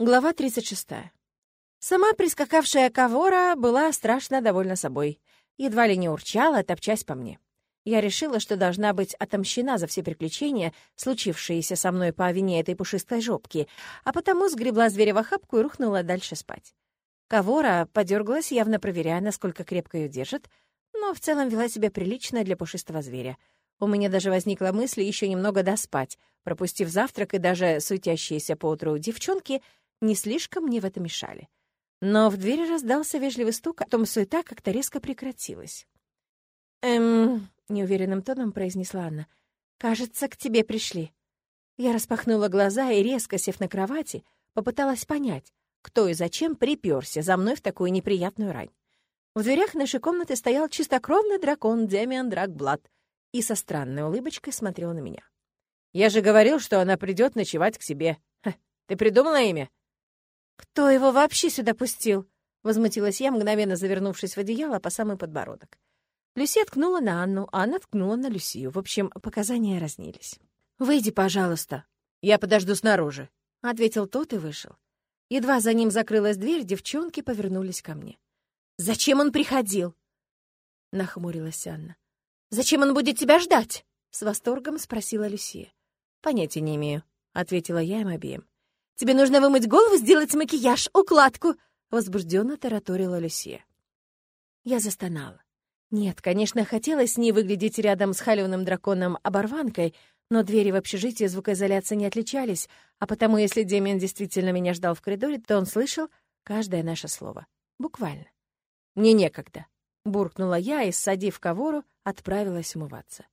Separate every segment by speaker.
Speaker 1: Глава 36. Сама прискакавшая Кавора была страшно довольна собой. Едва ли не урчала, топчась по мне. Я решила, что должна быть отомщена за все приключения, случившиеся со мной по вине этой пушистой жопки, а потому сгребла зверя в охапку и рухнула дальше спать. Кавора подергалась, явно проверяя, насколько крепко ее держит, но в целом вела себя прилично для пушистого зверя. У меня даже возникла мысль еще немного доспать, пропустив завтрак и даже суетящиеся поутру девчонки — не слишком мне в это мешали. Но в двери раздался вежливый стук, а потом суета как-то резко прекратилась. «Эм...» — неуверенным тоном произнесла Анна. «Кажется, к тебе пришли». Я распахнула глаза и, резко сев на кровати, попыталась понять, кто и зачем приперся за мной в такую неприятную рань. В дверях нашей комнаты стоял чистокровный дракон Демиан Драгблад и со странной улыбочкой смотрел на меня. «Я же говорил, что она придет ночевать к себе. Ха, ты придумала имя?» «Кто его вообще сюда пустил?» — возмутилась я, мгновенно завернувшись в одеяло по самый подбородок. Люси ткнула на Анну, а Анна ткнула на Люсию. В общем, показания разнились. «Выйди, пожалуйста». «Я подожду снаружи», — ответил тот и вышел. Едва за ним закрылась дверь, девчонки повернулись ко мне. «Зачем он приходил?» — нахмурилась Анна. «Зачем он будет тебя ждать?» — с восторгом спросила Люсия. «Понятия не имею», — ответила я им обеим. Тебе нужно вымыть голову, сделать макияж, укладку!» — возбужденно тараторила Люсия. Я застонала. Нет, конечно, хотелось не выглядеть рядом с халёвым драконом-оборванкой, но двери в общежитии звукоизоляции не отличались, а потому, если Демиан действительно меня ждал в коридоре, то он слышал каждое наше слово. Буквально. «Мне некогда», — буркнула я и, ссадив ковору, отправилась умываться.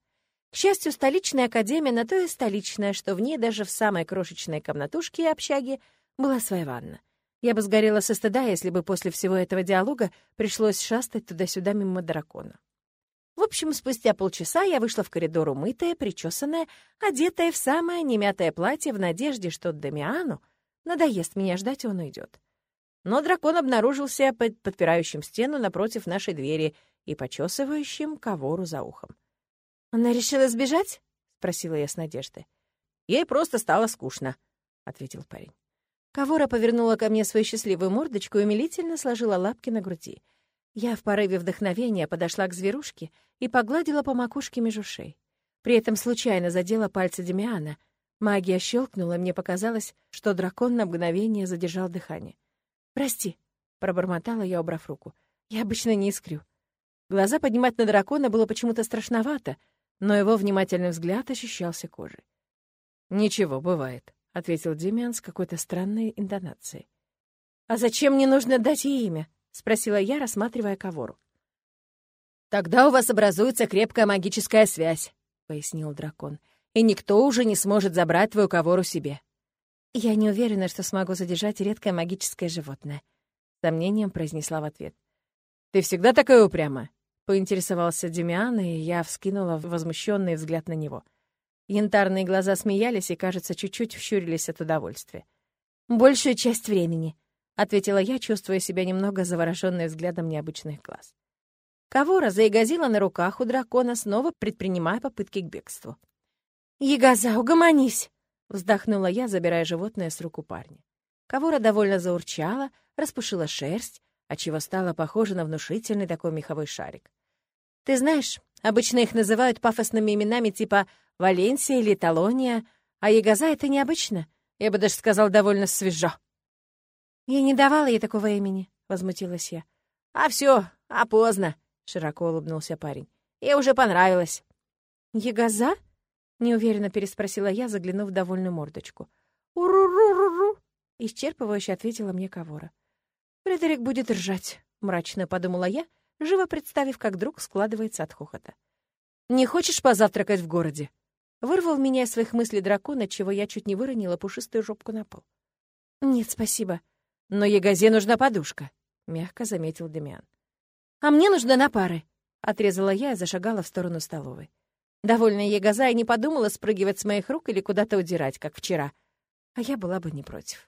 Speaker 1: К счастью, столичная академия на то и столичная, что в ней даже в самой крошечной комнатушке и общаге была своя ванна. Я бы сгорела со стыда, если бы после всего этого диалога пришлось шастать туда-сюда мимо дракона. В общем, спустя полчаса я вышла в коридор умытая, причесанная, одетая в самое немятое платье в надежде, что Дамиану надоест меня ждать, и он уйдет. Но дракон обнаружился под подпирающим стену напротив нашей двери и почесывающим ковору за ухом. «Она решила сбежать?» — спросила я с надеждой. «Ей просто стало скучно», — ответил парень. Кавора повернула ко мне свою счастливую мордочку и умилительно сложила лапки на груди. Я в порыве вдохновения подошла к зверушке и погладила по макушке меж ушей. При этом случайно задела пальцы Демиана. Магия щелкнула, мне показалось, что дракон на мгновение задержал дыхание. «Прости», — пробормотала я, убрав руку. «Я обычно не искрю». Глаза поднимать на дракона было почему-то страшновато — но его внимательный взгляд ощущался кожей. «Ничего, бывает», — ответил Демиан с какой-то странной интонацией. «А зачем мне нужно дать ей имя?» — спросила я, рассматривая Кавору. «Тогда у вас образуется крепкая магическая связь», — пояснил дракон, «и никто уже не сможет забрать твою Кавору себе». «Я не уверена, что смогу задержать редкое магическое животное», — сомнением произнесла в ответ. «Ты всегда такая упрямая?» Поинтересовался Демиан, и я вскинула возмущенный взгляд на него. Янтарные глаза смеялись и, кажется, чуть-чуть вщурились от удовольствия. «Большую часть времени», — ответила я, чувствуя себя немного заворожённой взглядом необычных глаз. Кавора заигазила на руках у дракона, снова предпринимая попытки к бегству. «Ягоза, угомонись!» — вздохнула я, забирая животное с рук у парня. Кавора довольно заурчала, распушила шерсть, отчего стала похожа на внушительный такой меховой шарик. Ты знаешь, обычно их называют пафосными именами типа Валенсия или Талония, а Ягоза — это необычно. Я бы даже сказал, довольно свежо. «Я не давала ей такого имени», — возмутилась я. «А все, а поздно», — широко улыбнулся парень. «Ей уже понравилось». «Ягоза?» — неуверенно переспросила я, заглянув в довольную мордочку. «Уру-ру-ру-ру!» — исчерпывающе ответила мне Кавора. «Фредерик будет ржать», — мрачно подумала я, живо представив, как друг складывается от хохота. «Не хочешь позавтракать в городе?» Вырвал меня из своих мыслей дракон, чего я чуть не выронила пушистую жопку на пол. «Нет, спасибо. Но Ягозе нужна подушка», — мягко заметил Демиан. «А мне нужна на пары», — отрезала я и зашагала в сторону столовой. Довольная Ягоза и не подумала спрыгивать с моих рук или куда-то удирать, как вчера. А я была бы не против.